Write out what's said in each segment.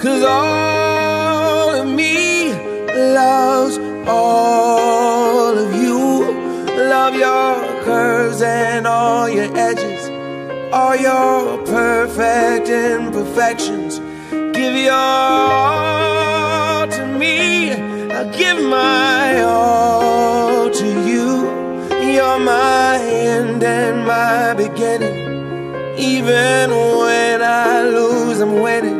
Cause all of me loves all of you. Love your curves and all your edges, all your perfect imperfections. Give your all to me. I give my all to you. You're my end and my beginning. Even when I lose, I'm winning.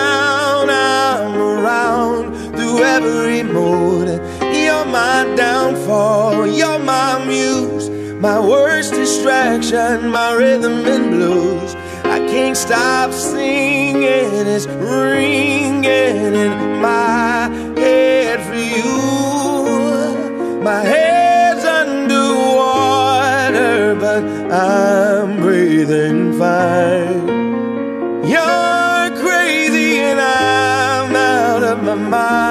Every mood. You're my downfall. You're my muse. My worst distraction, my rhythm and blues. I can't stop singing. It's ringing in my head for you. My head's underwater, but I'm breathing fine. You're crazy and I'm out of my mind.